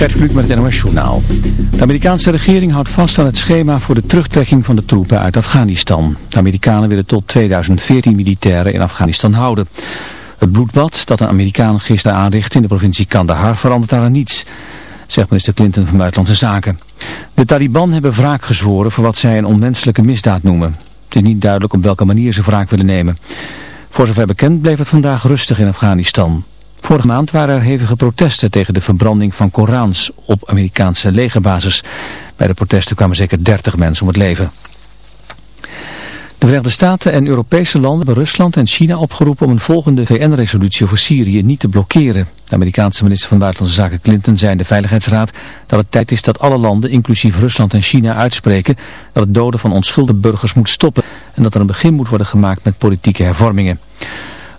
Gert Kluk met het NOS Journaal. De Amerikaanse regering houdt vast aan het schema voor de terugtrekking van de troepen uit Afghanistan. De Amerikanen willen tot 2014 militairen in Afghanistan houden. Het bloedbad dat de Amerikanen gisteren aanrichtte in de provincie Kandahar verandert daar aan niets, zegt minister Clinton van Buitenlandse Zaken. De Taliban hebben wraak gezworen voor wat zij een onmenselijke misdaad noemen. Het is niet duidelijk op welke manier ze wraak willen nemen. Voor zover bekend bleef het vandaag rustig in Afghanistan. Vorige maand waren er hevige protesten tegen de verbranding van Korans op Amerikaanse legerbasis. Bij de protesten kwamen zeker 30 mensen om het leven. De Verenigde Staten en Europese landen hebben Rusland en China opgeroepen om een volgende VN-resolutie over Syrië niet te blokkeren. De Amerikaanse minister van Buitenlandse Zaken Clinton zei in de Veiligheidsraad dat het tijd is dat alle landen, inclusief Rusland en China, uitspreken dat het doden van onschuldige burgers moet stoppen en dat er een begin moet worden gemaakt met politieke hervormingen.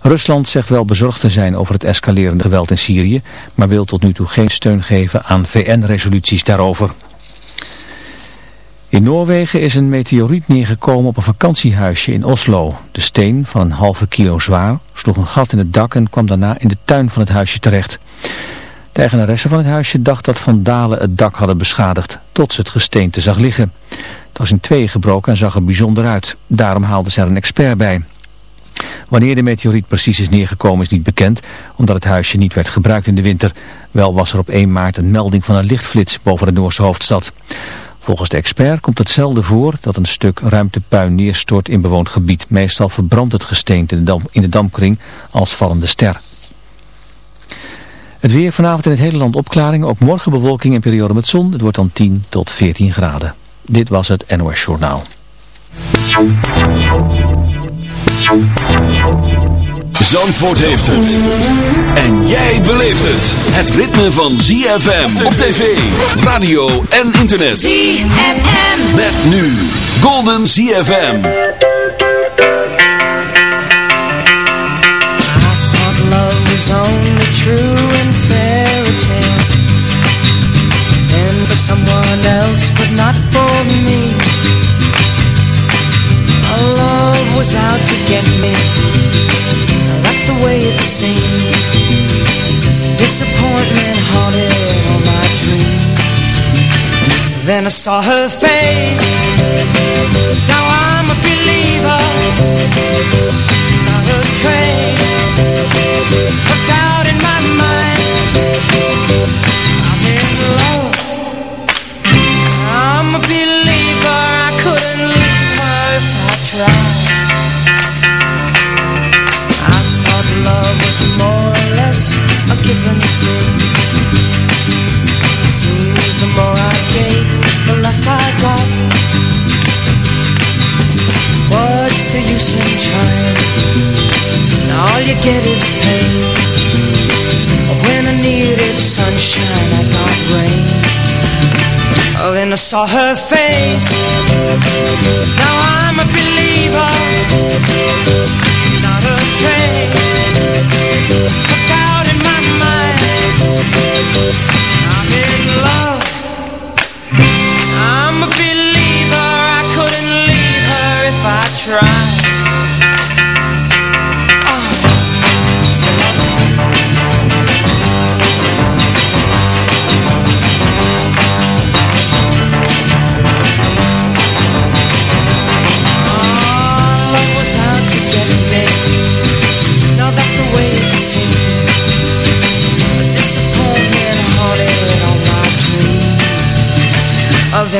Rusland zegt wel bezorgd te zijn over het escalerende geweld in Syrië, maar wil tot nu toe geen steun geven aan VN-resoluties daarover. In Noorwegen is een meteoriet neergekomen op een vakantiehuisje in Oslo. De steen, van een halve kilo zwaar, sloeg een gat in het dak en kwam daarna in de tuin van het huisje terecht. De eigenaresse van het huisje dacht dat vandalen het dak hadden beschadigd, tot ze het gesteente zag liggen. Het was in tweeën gebroken en zag er bijzonder uit. Daarom haalde ze er een expert bij. Wanneer de meteoriet precies is neergekomen is niet bekend, omdat het huisje niet werd gebruikt in de winter. Wel was er op 1 maart een melding van een lichtflits boven de Noorse hoofdstad. Volgens de expert komt het zelden voor dat een stuk ruimtepuin neerstort in bewoond gebied. Meestal verbrandt het gesteente in de, in de dampkring als vallende ster. Het weer vanavond in het hele land opklaringen. Ook morgen bewolking en periode met zon. Het wordt dan 10 tot 14 graden. Dit was het NOS Journaal. Zandvoort heeft het. En jij beleeft het. Het ritme van ZFM op tv, radio en internet. ZFM. Met nu Golden ZFM. I thought love was only true in fairy tales And for someone else but not for me was out to get me. That's the way it seemed Disappointment haunted all my dreams. Then I saw her face. Now I'm a believer. Not a trace You get is pain. When I needed sunshine, I got rain. Then I saw her face. Now I'm a believer. Not a trace. Of doubt in my mind. I'm in love. I'm a believer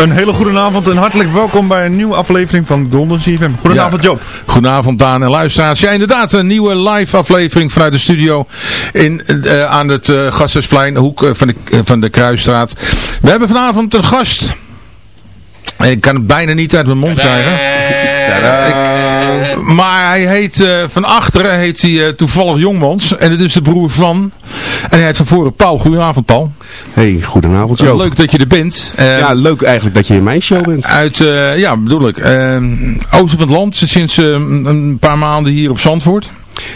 Een hele goede avond en hartelijk welkom bij een nieuwe aflevering van Golden CFM. Goedenavond Joop. Goedenavond Daan en luisteraars. Ja inderdaad, een nieuwe live aflevering vanuit de studio in, uh, aan het uh, Gasthuisplein, hoek uh, van, de, van de Kruisstraat. We hebben vanavond een gast. Ik kan het bijna niet uit mijn mond krijgen. Ik, maar hij heet, uh, van achteren heet hij uh, toevallig Jongmans. En het is de broer van. En hij heet van voren Paul. Goedenavond Paul. Hey, goedenavond Joop. Leuk dat je er bent. Uh, ja, leuk eigenlijk dat je in mijn show bent. Uit, ja bedoel ik. Oosten van het land. Sinds een paar maanden hier op Zandvoort.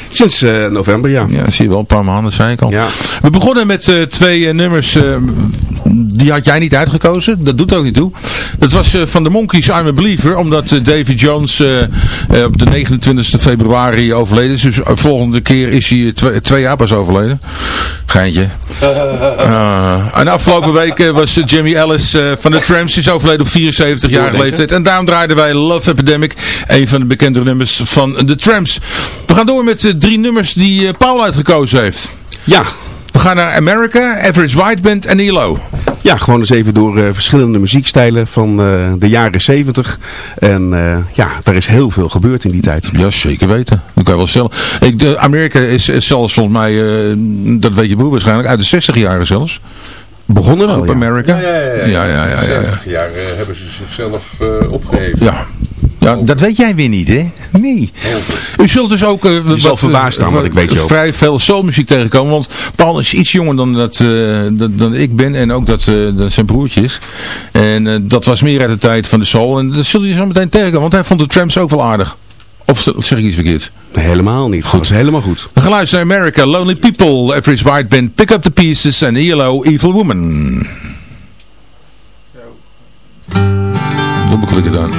Sinds uh, november, ja. Ja, zie je wel, een paar maanden, zei ik al. Ja. We begonnen met uh, twee uh, nummers, die had jij niet uitgekozen, dat doet ook niet toe. Dat was van de Monkeys, I'm a Believer, omdat Davy Jones op de 29 februari overleden is. Dus volgende keer is hij twee, twee jaar pas overleden. Geintje. en afgelopen week was Jimmy Ellis van de Tramps, is overleden op 74-jarige leeftijd. En daarom draaiden wij Love Epidemic, een van de bekendere nummers van de Tramps. We gaan door met uh, drie nummers die uh, Paul uitgekozen heeft. Ja. We gaan naar America, Average White Band en ELO. Ja, gewoon eens even door uh, verschillende muziekstijlen van de jaren 70. En ja, daar is heel veel gebeurd in die tijd. Ja, zeker weten. Dat kan je wel stellen. Ik, de Amerika is, is zelfs volgens mij, dat weet je broer waarschijnlijk, uit de 60 jaren zelfs. Begonnen Oh, op ja. Amerika. Ja, ja, ja. ja, ja, ja, ja, ja. 70 jaar eh, hebben ze zichzelf eh, opgeheven. Ja. Ja, dat weet jij weer niet, hè? Nee. U zult dus ook... uh, Je zal verbaasd staan, wat ik weet, Joop. Vrij veel soulmuziek tegenkomen. Want Paul is iets jonger dan, dat, uh, dat, dan ik ben. En ook dat, uh, dat zijn broertje is. En uh, dat was meer uit de tijd van de soul. En dat zul je zo meteen tegenkomen. Want hij vond de Tramps ook wel aardig. Of zeg ik iets verkeerd? Helemaal niet. Goed. Dat is helemaal goed. We gaan luisteren naar America. Lonely People, Average White Band, Pick Up The Pieces en ELO, Evil Woman. Dubbelklikken dan.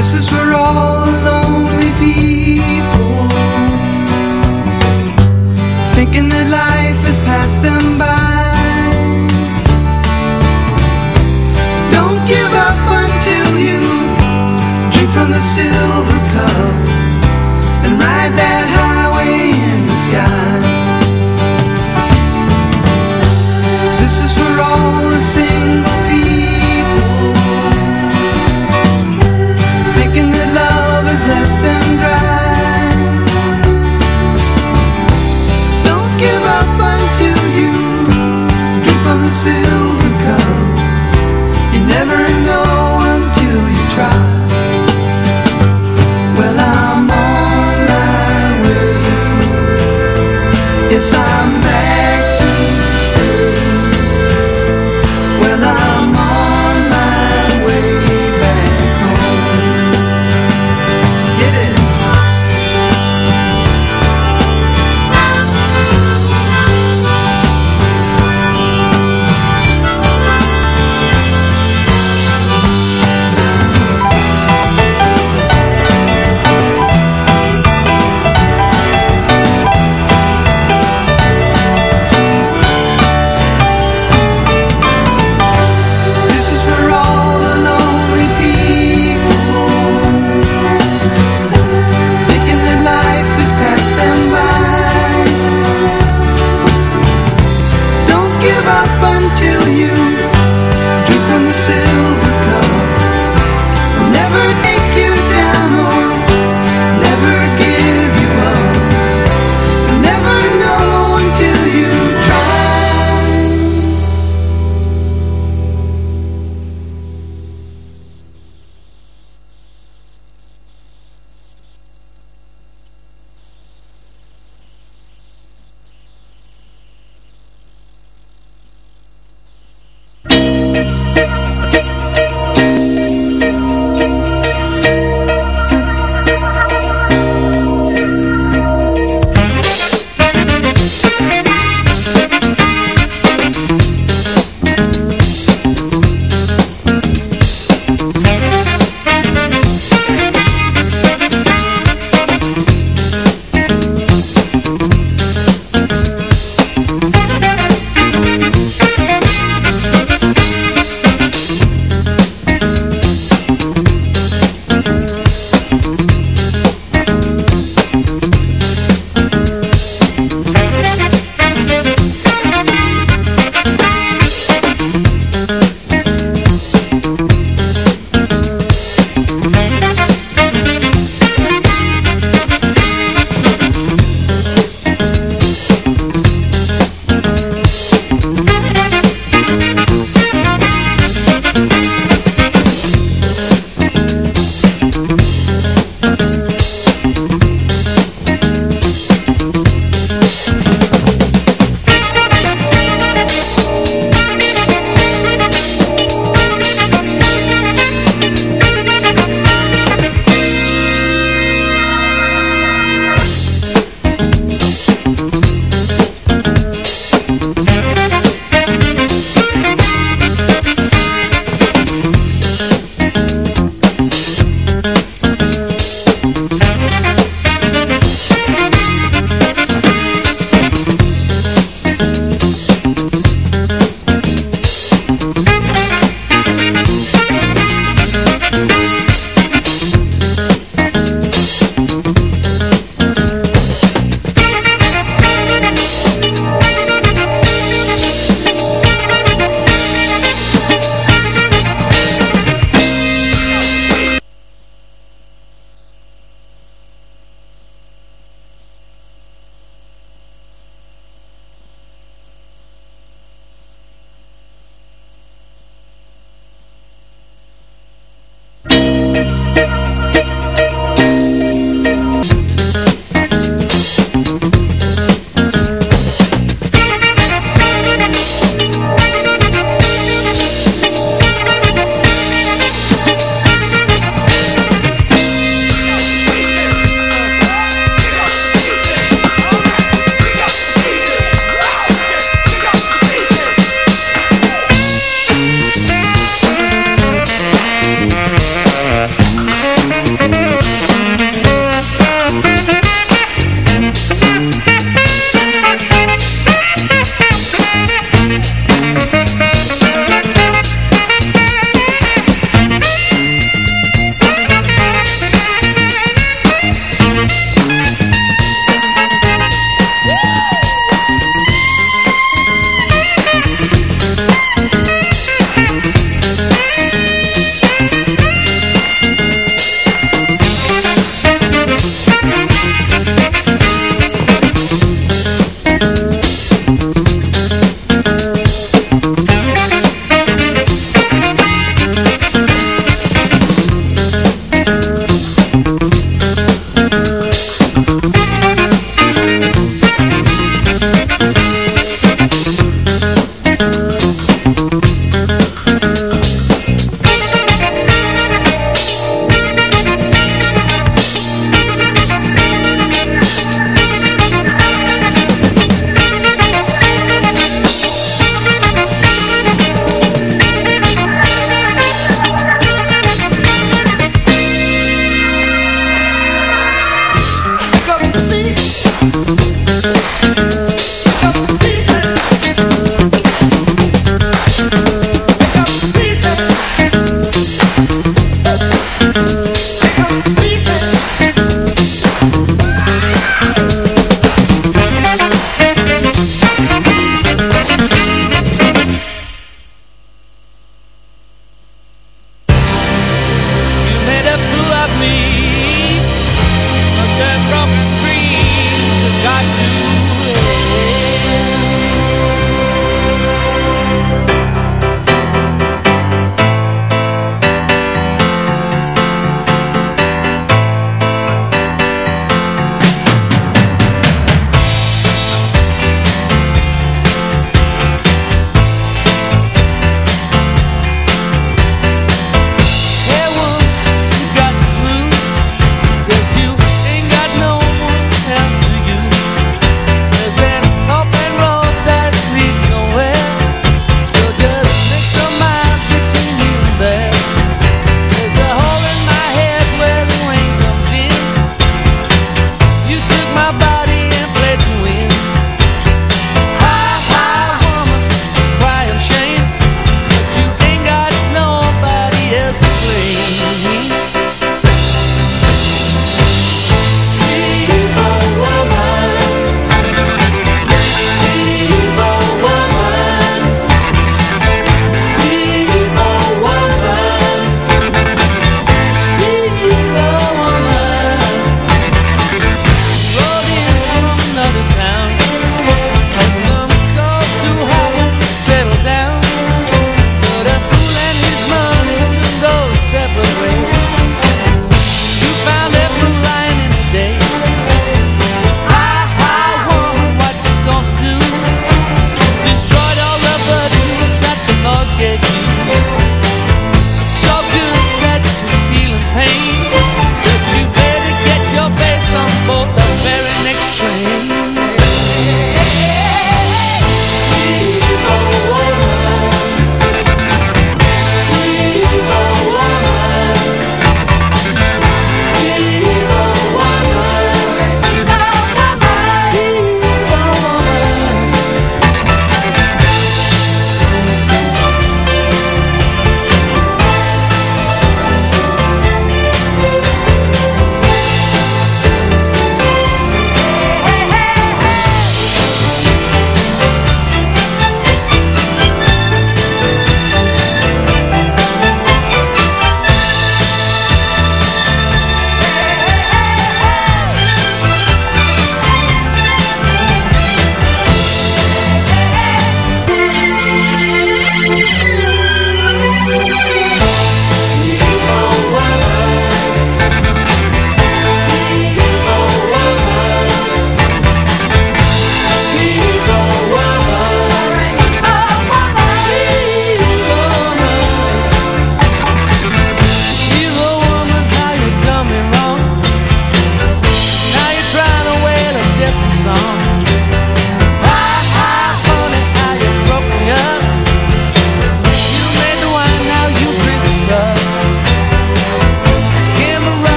This is for all the lonely people. Thinking that life has passed them by. Don't give up until you Drink from the silver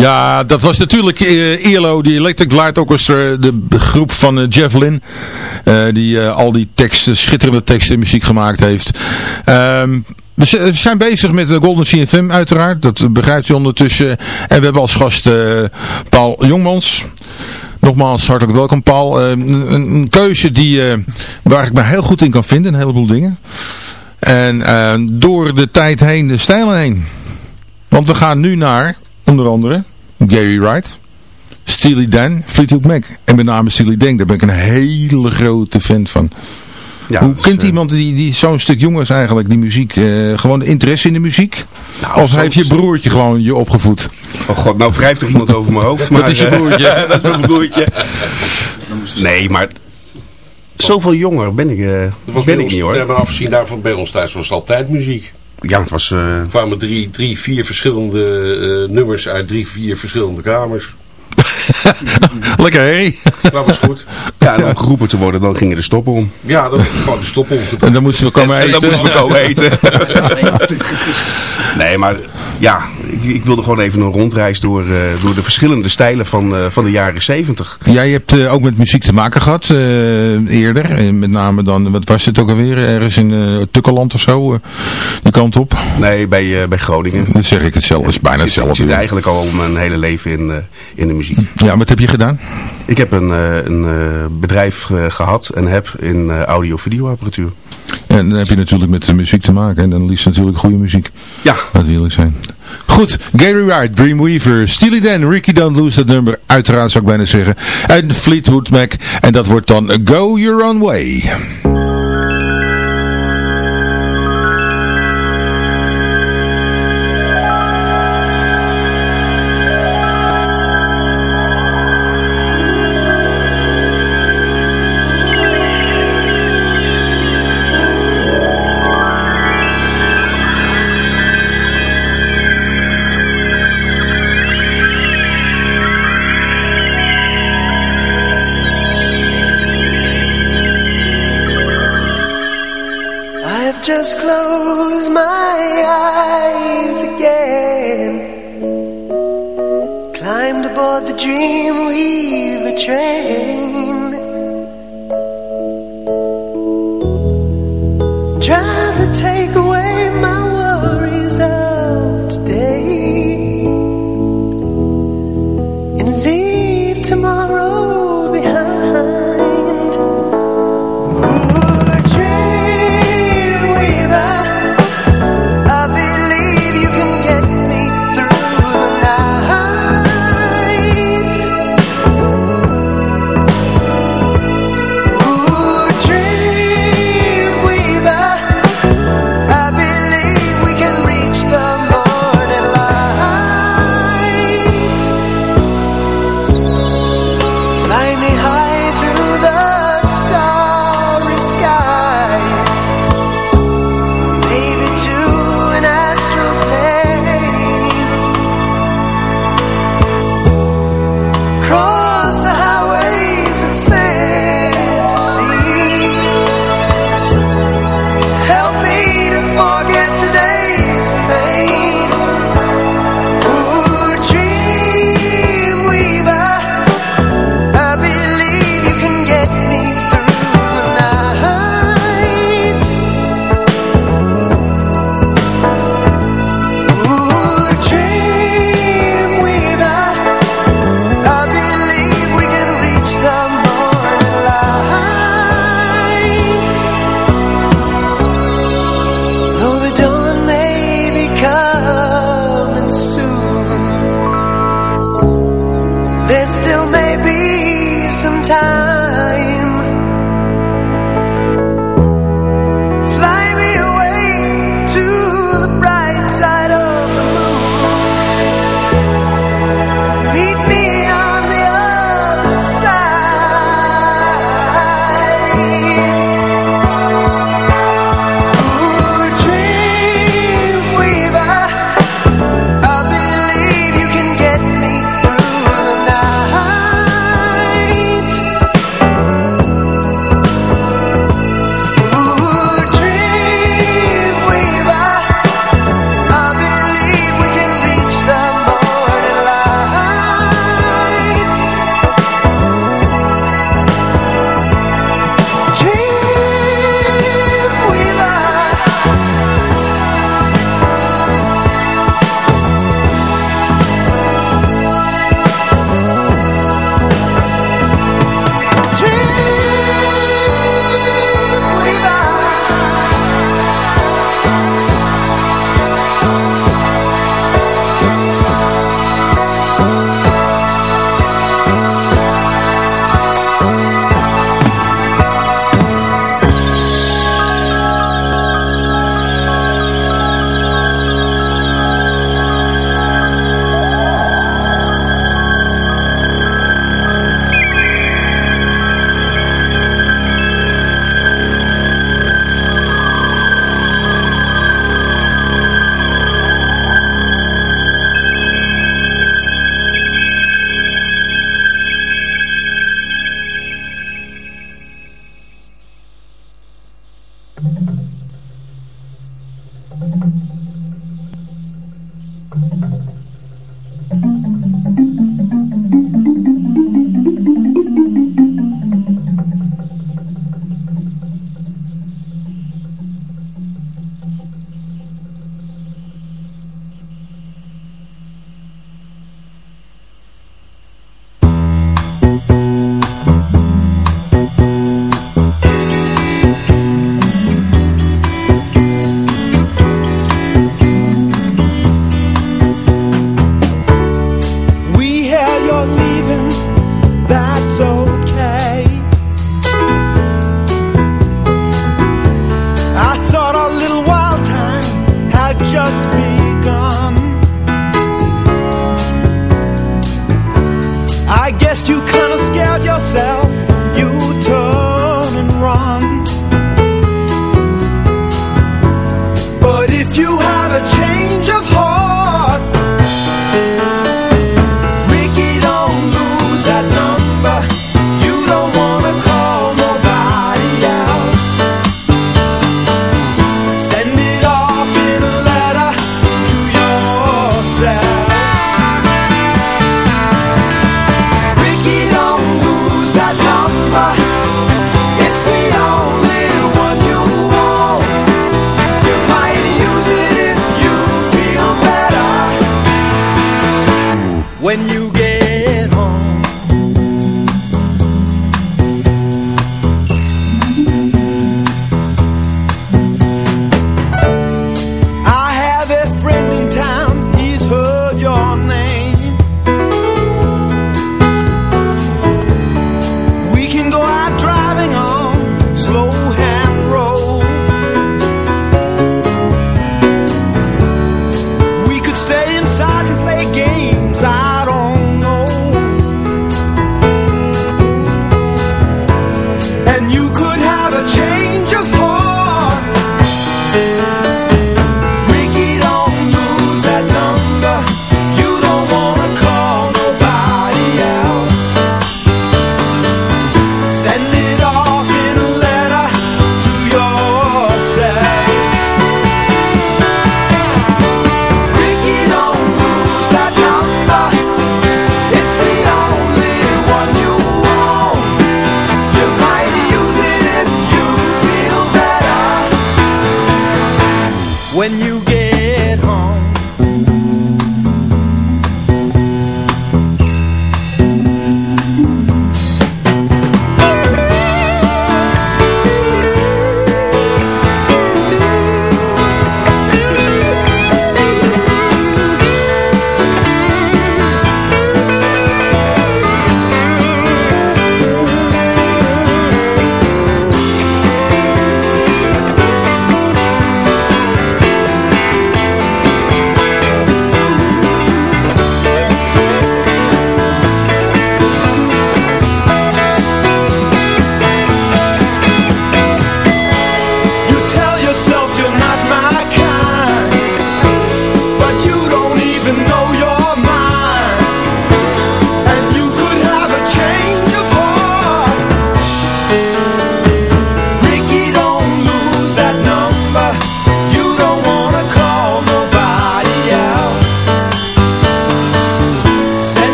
Ja, dat was natuurlijk uh, die Electric Light Orchestra, de groep van uh, die al die teksten, schitterende teksten en muziek gemaakt heeft. Ehm, we zijn bezig met de Golden CFM uiteraard, dat begrijpt u ondertussen. En we hebben als gast Paul Jongmans. Nogmaals, hartelijk welkom Paul. Ehm, een, een, keuze die, waar ik me heel goed in kan vinden, een heleboel dingen. En door de tijd heen, de stijlen heen. Want we gaan nu naar Onder andere Gary Wright, Steely Dan, Fleetwood Mac. En met name Steely Dan, daar ben ik een hele grote fan van. Hoe kent eh, iemand die, die zo'n stuk jonger is eigenlijk, die muziek? Uh, gewoon interesse in de muziek? Nou, of heeft je broertje gewoon je opgevoed? Oh god, nou wrijft iemand over mijn hoofd. Maar, dat is je eh, broertje. dat is mijn broertje. Nee, maar zoveel jonger ben ik, ben ik niet hoor. We hebben afgezien daarvan bij ons thuis was altijd muziek. Ja, het was... eh, Er kwamen drie, drie vier verschillende eh, nummers uit drie, vier verschillende kamers. Lekker hé. Dat was goed. ja, en om geroepen te worden, dan gingen de stoppen om. Ja, dan gewoon de stop omgedaan. En dan moesten we komen En eten. dan moesten we komen eten. nee, maar ja, ik, ik wilde gewoon even een rondreis door, eh, door de verschillende stijlen van, eh, van de jaren zeventig. Jij hebt eh, ook met muziek te maken gehad eh, eerder. En met name dan, wat was het ook alweer? Ergens in eh Tukkeland of zo? eh, die kant op. Nee, bij, eh, bij Groningen. Dat zeg ik hetzelfde. Dat is bijna zit, ik hetzelfde. zit eigenlijk al mijn hele leven in, eh, in de muziek. Ja, wat heb je gedaan? Ik heb een, eh, een eh, bedrijf eh, gehad en heb in eh, audio-videoapparatuur. En dan heb je natuurlijk met de muziek te maken. En dan liefst natuurlijk goede muziek. Ja, Dat wil zijn. Goed, Gary Wright, Dreamweaver, Steely Dan, Ricky Don't Lose dat nummer, uiteraard zou ik bijna zeggen. En Fleetwood Mac, en dat wordt dan Go Your Own Way. dream.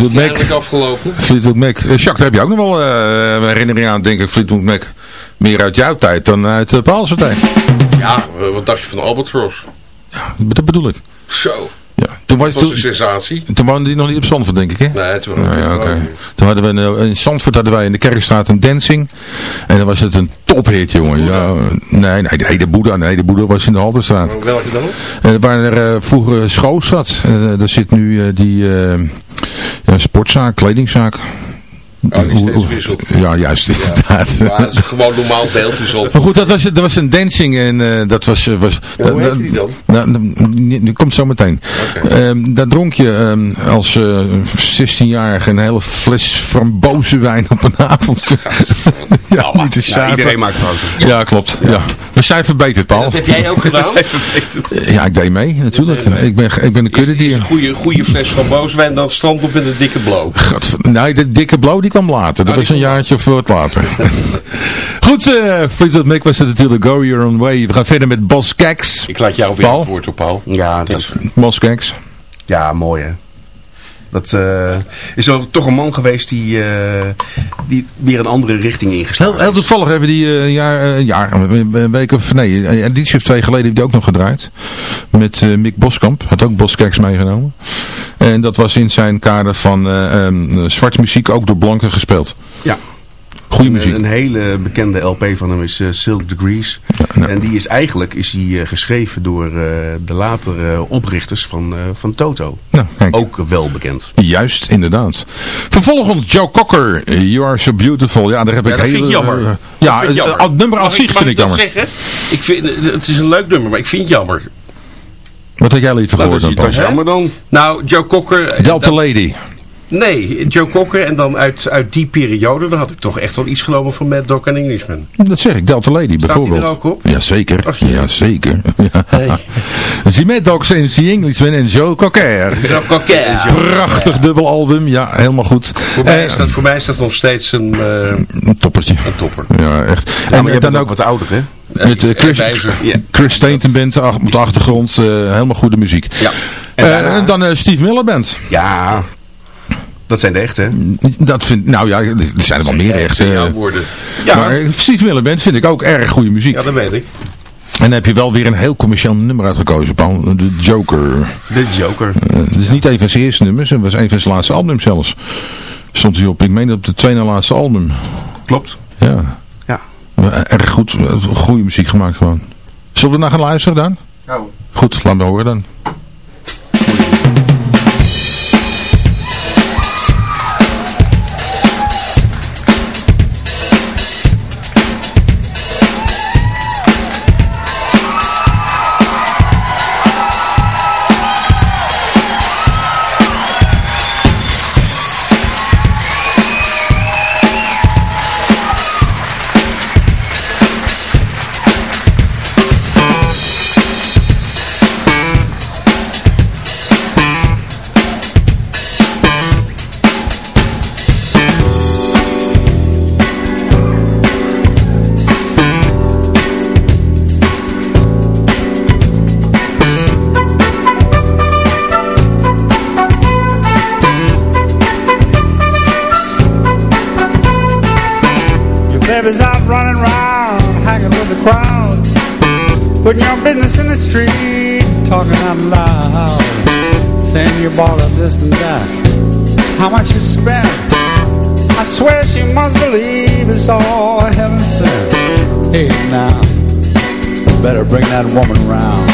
Fleetwood Mac. Afgelopen. Fleetwood Mac. Eh, Jacques, daar heb je ook nog wel eh, herinnering aan, denk ik, Fleetwood Mac. Meer uit jouw tijd dan uit uh, Paul's tijd. Ja, eh, wat dacht je van Albatross? Dat bedoel ik. Toen, was, was een toen, sensatie. toen woonde die nog niet op Zandvoort, denk ik, hè? Nee, toen ja, Toen hadden we een, in Zandvoort hadden wij in de Kerkstraat een dancing. En dan was het een tophit, jongen. Ja, nee, nee, nee, de Boeddha, nee, de Boeddha was in de Halterstraat. Welke dan? Uh, waar er uh, vroeger Schoos zat. Daar zit nu die ja, sportzaak, kledingzaak. Oh. Ja, juist, inderdaad. Ja, dat is gewoon normaal beeld. Al... Maar goed, dat was, dat was een dancing en uh, dat was... was ja, hoe heet die dan? Nou, dat komt zo meteen. Okay. Um, daar dronk je um, als uh, 16-jarige een hele fles frambozenwijn op een avond. ja, ja, niet te ja, iedereen maakt fouten. Ja, ja klopt. Ja. Ja. We zijn verbeterd, Paul. Dat heb jij ook gedaan? ja, ik deed mee, natuurlijk. Ik, ben, ik ben een kudde die... Een goede, goede fles frambozenwijn dan het strand op met een dikke blow. Nee, de dikke blow die kwam later. Dat oh, was een jaartje of wat later. Goed, uh, Fleetwood Mac was het natuurlijk Go Your Own Way. We gaan verder met Bos Keks. Ik laat jou weer Paul. het woord op, Paul. Ja, dat is... Bos Keks. Ja, mooi hè. Dat uh, is wel toch een man geweest die, uh, die weer een andere richting ingeslagen heel, heel toevallig hebben die uh, jaar, jaar, een week of nee, een editie of twee geleden heb die ook nog gedraaid. Met Mick Boskamp. Had ook Boskeks meegenomen. En dat was in zijn kader van um, zwarte muziek ook door blanken gespeeld. Ja. Goede muziek. Een, hele bekende LP van hem is uh, Silk Degrees. Ja, nou. En die is eigenlijk is die, uh, geschreven door uh, de latere oprichters van, van Toto. Nou, Ook wel bekend. Juist, inderdaad. Vervolgens Joe Cocker, You Are So Beautiful. Ja, daar heb ja, ik dat hele... vind ik jammer. ja, het jammer. nummer als zich vind ik jammer. Zeggen? Ik vind, het is een leuk nummer, maar ik vind het jammer. Wat had jij liever gehoord dan? Dat is jammer dan. Nou, Joe Cocker... Delta Lady. Nee, Joe Cocker en dan uit, uit die periode, dan had ik toch echt wel iets genomen van Mad Dog en Englishman. Dat zeg ik, Delta Lady Staat bijvoorbeeld. er ook op? Jazeker, Ach, ja. jazeker. Ja. Hey. Zie Mad Dogs en The Englishman en Joe Cocker. Joe Cocker. Prachtig dubbel album, ja, helemaal goed. Voor, mij is dat, voor mij is dat nog steeds een, uh, een toppertje. Een topper. Ja, echt. Ja, en, maar je dan ook wat ouder, hè? Met uh, Chris, yeah. Chris Stainton Band op de achtergrond, uh, helemaal goede muziek. Ja. En, daarna... en dan Steve Miller Band. Ja, dat zijn de echte. Dat vind, nou ja, er zijn er wel meer echte. Ja. Maar Steve Miller Band vind ik ook erg goede muziek. Ja, dat weet ik. En dan heb je wel weer een heel commercieel nummer uitgekozen, Paul. De Joker. De Joker. Uh, het is niet een van zijn eerste nummers, het was een van zijn laatste albums zelfs. Stond hij op, ik meen op de tweede laatste album. Klopt. Ja. Ja. Erg goed, goede muziek gemaakt gewoon. Zullen we naar gaan luisteren dan? Ja. Goed, laat me horen dan. Bought her this and that. How much you spent? I swear she must believe it's all heaven sent. Hey now, better bring that woman round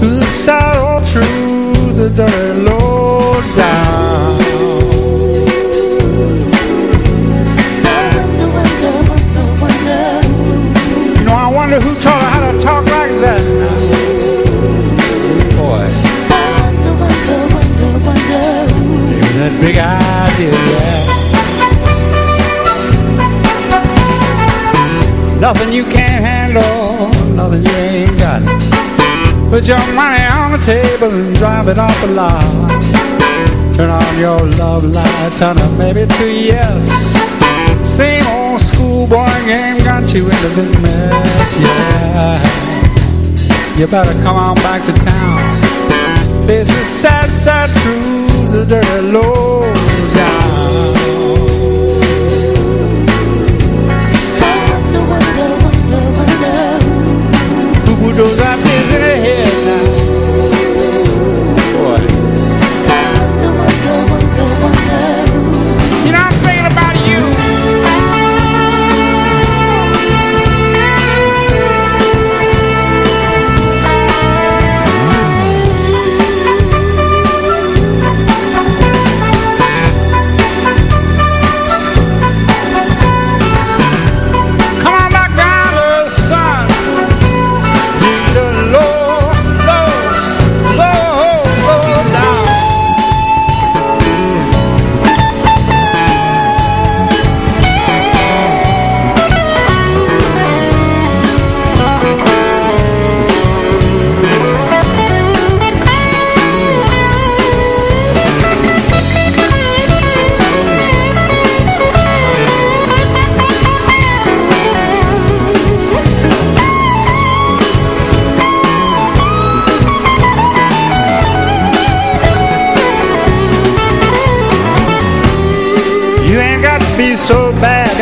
to the sad old truth, the dirty low down. You know, I wonder who taught her how to talk like that that big idea, yeah. Nothing you can't handle, nothing you ain't got. Put your money on the table and drive it off the lot. Turn on your love light, turn it maybe to yes. Same old schoolboy game got you into this mess, yeah. You better come on back to town. This is sad, sad truth, the dirty low down. Wonder, wonder, wonder. Who those eyes in her head now?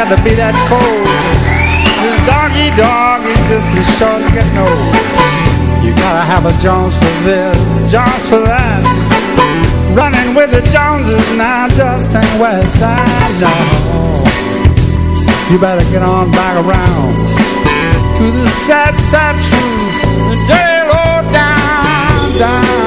had to be that cold. This doggy dog is just too existence sure's getting old. You gotta have a Jones for this, Jones for that. Running with the Joneses now just ain't west side, no. You better get on back around to the sad, sad truth. The day low down, down.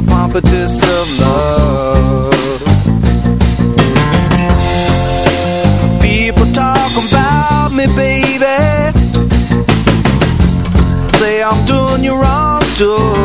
The pompatus of love. People talk about me, baby. Say I'm doing you wrong, doing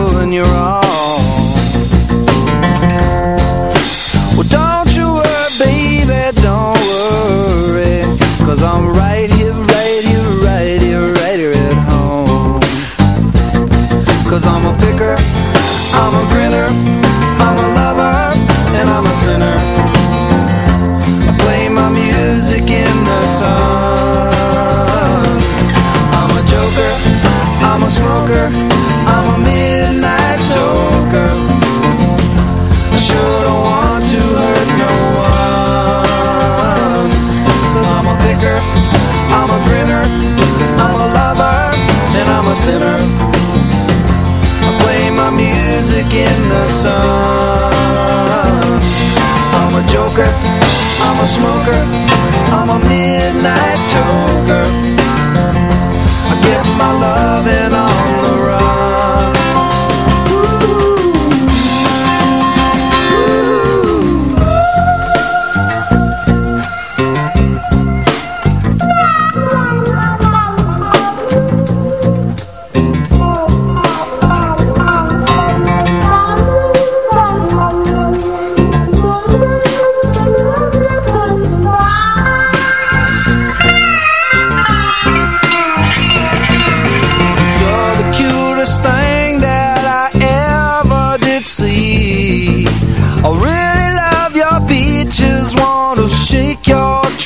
sinner. I play my music in the sun. I'm a joker, I'm a smoker, I'm a midnight toker.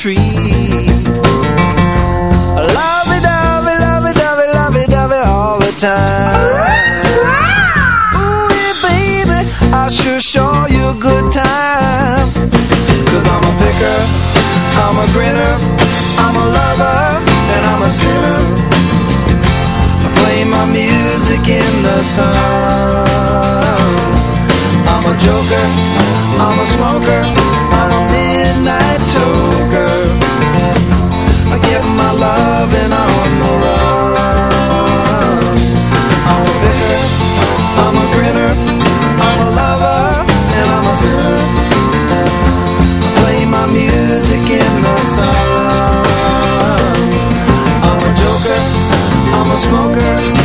Tree. Lovey dovey, lovey dovey, lovey dovey all the time. Ooh, baby, I sure show you a good time. Cause I'm a picker, I'm a grinner, I'm a lover, and I'm a sinner. I play my music in the sun. I'm a joker, I'm a smoker, I'm a midnight toker. I get my loving on the run. I'm a picker, I'm a grinner, I'm a lover, and I'm a sinner. I play my music in the sun. I'm a joker, I'm a smoker,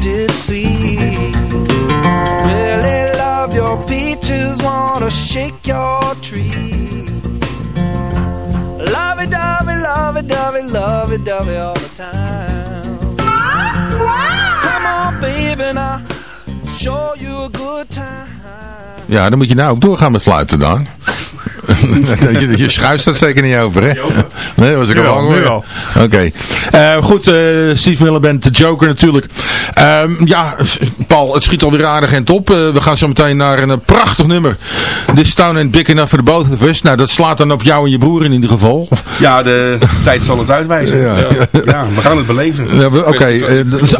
did see. Really love your peaches, wanna shake your tree. Lovey dovey, lovey dovey, lovey dovey all the time. Come on, baby, now show you a good time. Ja, dan moet je nou ook doorgaan met fluiten dan. je, je schuist dat zeker niet over, hè? Nee, was ik al hoor. al. Oké. Eh, goed, eh, Steve Miller Band, de Joker natuurlijk. Ehm, ja, Paul, het schiet alweer aardig en top. Eh, we gaan zo meteen naar een, prachtig nummer. This Town and Big Enough for the Both of Us. Nou, dat slaat dan op jou en je broer in ieder geval. Ja, de tijd zal het uitwijzen. Ja, ja. we gaan het beleven. Ja, Oké,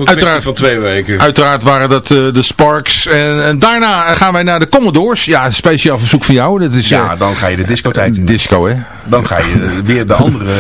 uiteraard, van twee weken. uiteraard waren dat eh, de Sparks. En, en daarna gaan wij naar de Commodores. Ja, een speciaal verzoek van jou. Dat is Ja, dan ga je de discotijd in. disco, hè? Dan ga je eh, weer de andere...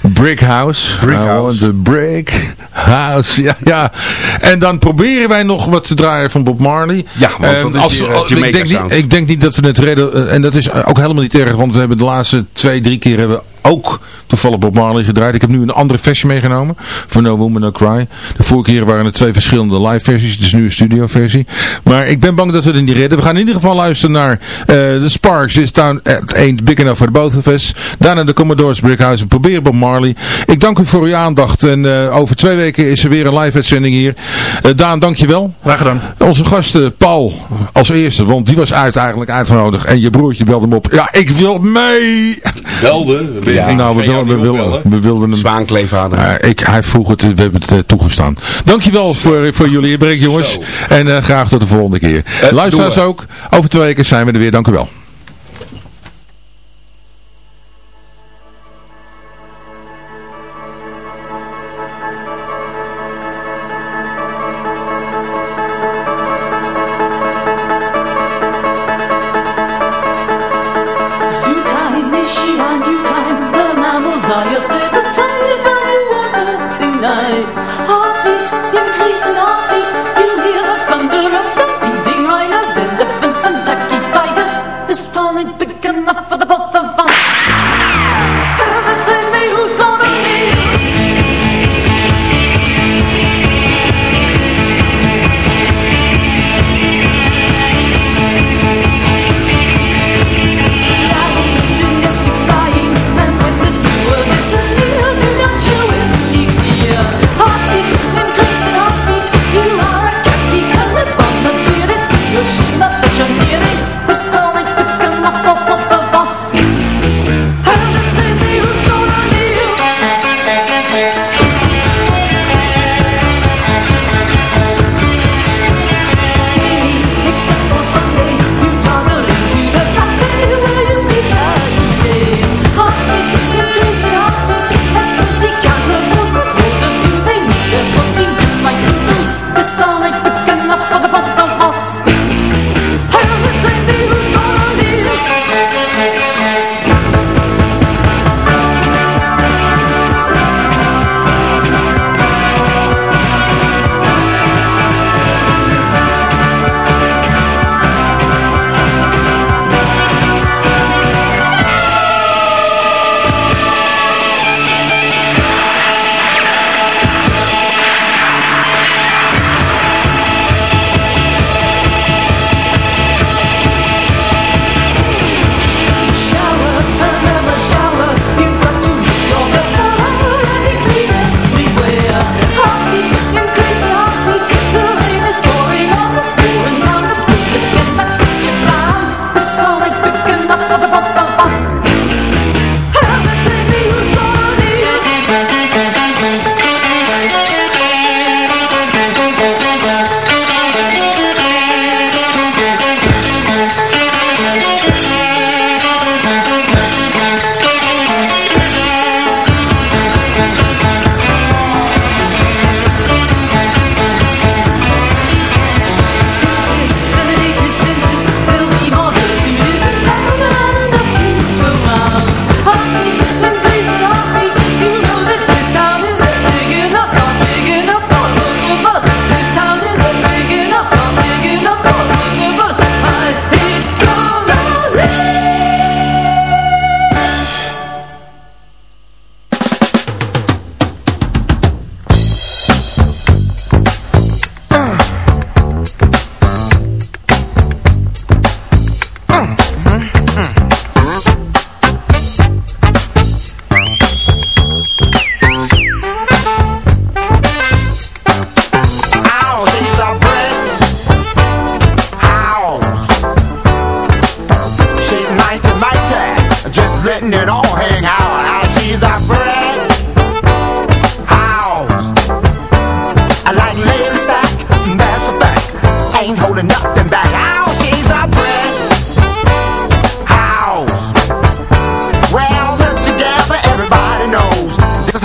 Brick House. Brick House. the brick house. Ja, ja. En dan proberen wij nog wat te draaien van Bob Marley. Ja, want Ehm, als, weer, eh, als- ik, denk niet, ik denk niet dat we het redden. eh, En dat is ook helemaal niet erg. Want we hebben de laatste twee, drie keer hebben ook toevallig Bob Marley gedraaid. Ik heb nu een andere versie meegenomen. Van No Woman No Cry. De vorige keer waren er twee verschillende live versies. Het is nu een studio versie. Maar ik ben bang dat we het niet redden. We gaan in ieder geval luisteren naar eh The Sparks. Is down at Ain't Big Enough for the Both of Us. Daarna de Commodores Brickhouse. We proberen Bob Marley. Ik dank u voor uw aandacht. En eh, over twee weken is er weer een live uitzending hier. Eh, Daan, dankjewel. Graag gedaan. Onze gast eh, Paul als eerste, want die was uit, eigenlijk uitgenodigd. En je broertje belde hem op. Ja, ik wil mee! Belde? Ja, nou, we, wilden, we, wilden, we wilden hem... Eh, ik, hij vroeg het, we hebben het eh, toegestaan. Dankjewel voor, voor jullie inbreng jongens. Zo. En eh, graag tot de volgende keer. Luisteraars doen ook. Over twee weken zijn we er weer. Dank u wel.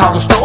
how the store.